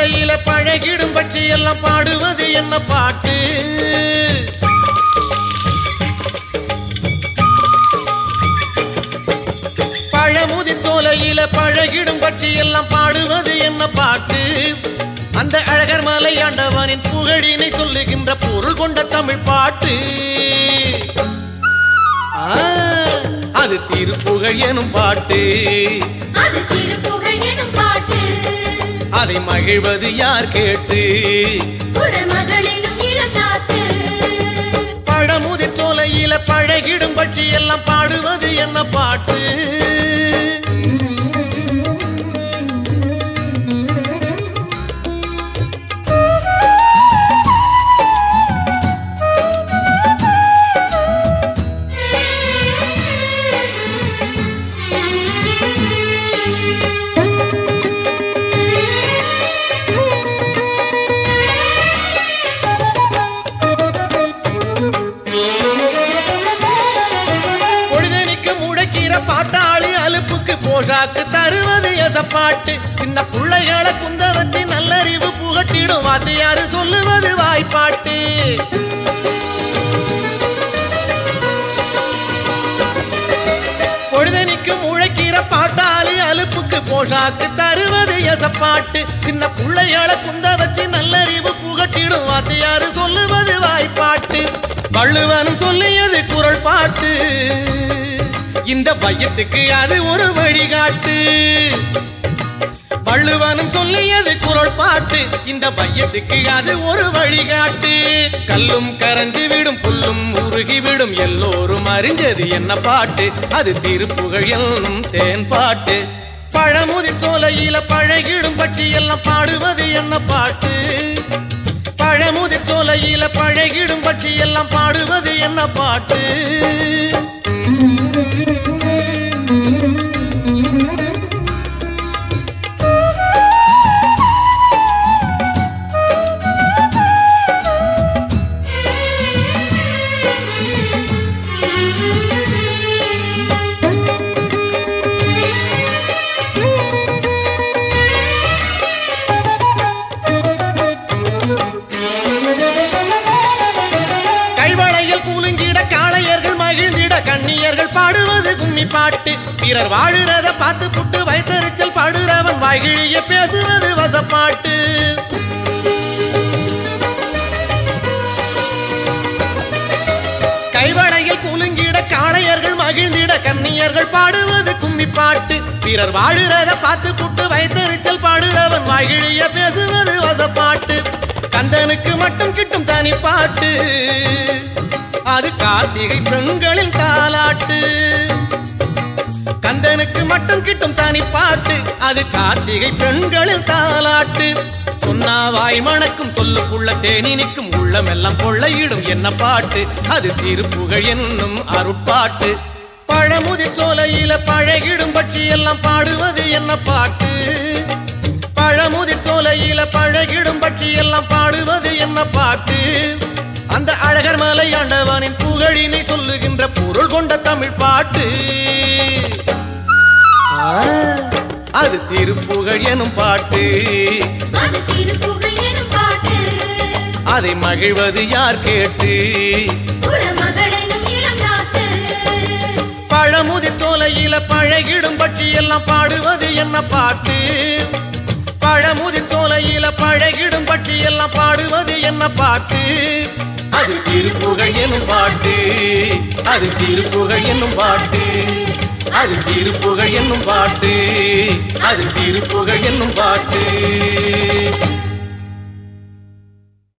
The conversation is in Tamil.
பழமுதி பழகிடும் பட்சி எல்லாம் பாடுவது என்ன பாட்டு? பழமுதி தோலையில பழகிடும் பட்சி எல்லாம் பாடுவது என்ன பாட்டு? அந்த அழகர் மலை ஆண்டவனின் புகழினை சொல்லுகின்ற பொருள் கொண்ட தமிழ் பாட்டு. அது திருப்புகழ் எனும் பாட்டு. அது திருப்புகழ் எனும் பாட்டு. அதை மகிழ்வது யார் கேட்டு? பழமுதிர் சோலையில பழகிடும் பட்சி எல்லாம் பாடுவது என்ன பாட்டு? போஷாக்கு தருவது எசப்பாட்டு சின்ன பிள்ளைகளை குந்த வச்சு நல்லறிவு புகட்டிடும். வாத்தியாரு சொல்லுவது வாய்ப்பாட்டு. பொழுதனிக்கும் முழக்கிற பாட்டாளி அலுப்புக்கு போஷாக்கு தருவது எசப்பாட்டு சின்ன பிள்ளைகளை குந்த வச்சு நல்லறிவு புகட்டிடும். வாத்தியாரு சொல்லுவது வாய்ப்பாட்டு. வள்ளுவனும் சொல்லியது குரல் பாட்டு. இந்த பையத்துக்கு அது ஒரு வழிகாட்டு. வள்ளுவனும் சொல்லியது குரல் பாட்டு இந்த பையத்துக்கு அது ஒரு வழிகாட்டு. கல்லும் கரைஞ்சு விடும் புல்லும் உருகிவிடும் எல்லோரும் அறிஞ்சது என்ன பாட்டு? அது திருப்புகழ் என்னும் தேன் பாட்டு. பழமுதி சோலையில பழகிடும் பற்றி எல்லாம் பாடுவது என்ன பாட்டு? பழமுதி சோலையில பழகிடும் பற்றி எல்லாம் பாடுவது என்ன பாட்டு? கைவளையில் பாட்டு. வீரர் வாழுறத பார்த்து புட்டு வைத்தறிச்சல் பாடுறவன் வாய்கிழிய பேசுவது வசப்பாட்டு. கைவளையில் புலுங்கிட காளையர்கள் மகிழ்ந்திட கண்ணியர்கள் பாடுவது கும்மி பாட்டு வீரர் வாழுறத பார்த்து புட்டு வைத்தறிச்சல் பாடுறவன் வாய்கிழிய பேசுவது வசப்பாட்டு. கந்தனுக்கு மட்டும் கிட்டும் தனி பாட்டு அது கார்த்திகை பெண்களின் தாலாட்டு. கந்தனுக்கு மட்டும் கிட்டும் தனி பாட்டு. அது கார்த்திகை பெண்களில் தாலாட்டு. சொன்னா வாய் மணக்கும் சொல்லுக்குள்ள தேனி நிற்கும். உள்ளமெல்லாம் கொள்ளையிடும் என்ன பாட்டு. அது திருப்புகழ் என்னும் அருட்பாட்டு. பழமுதி சோலையில பழகிடும் பற்றி எல்லாம் பாடுவது என்ன பாட்டு? பழமுதி சோலையில பழகிடும் பற்றி எல்லாம் பாடுவது என்ன பாட்டு? அந்த அழகர் மலை ஆண்டவனின் புகழினை சொல்லுகின்ற பொருள் கொண்ட தமிழ் பாட்டு. அது திருப்புகழ் எனும் பாட்டு. அது மகிழ்வது யார் கேட்டு? குறமகள் எனும் இளங்காத்து பழமுதி தோலையில பழகிடும் பட்சி எல்லாம் பாடுவது என்ன பாட்டு? பழமுதி தோலையில பழகிடும் பட்சி எல்லாம் பாடுவது என்ன பாட்டு? அது திருப்புகழ் என்னும் பாட்டு. அது திருப்புகழ் என்னும் பாட்டு. அது திருப்புகழ் என்னும் பாட்டு. அது திருப்புகழ் என்னும் பாட்டு.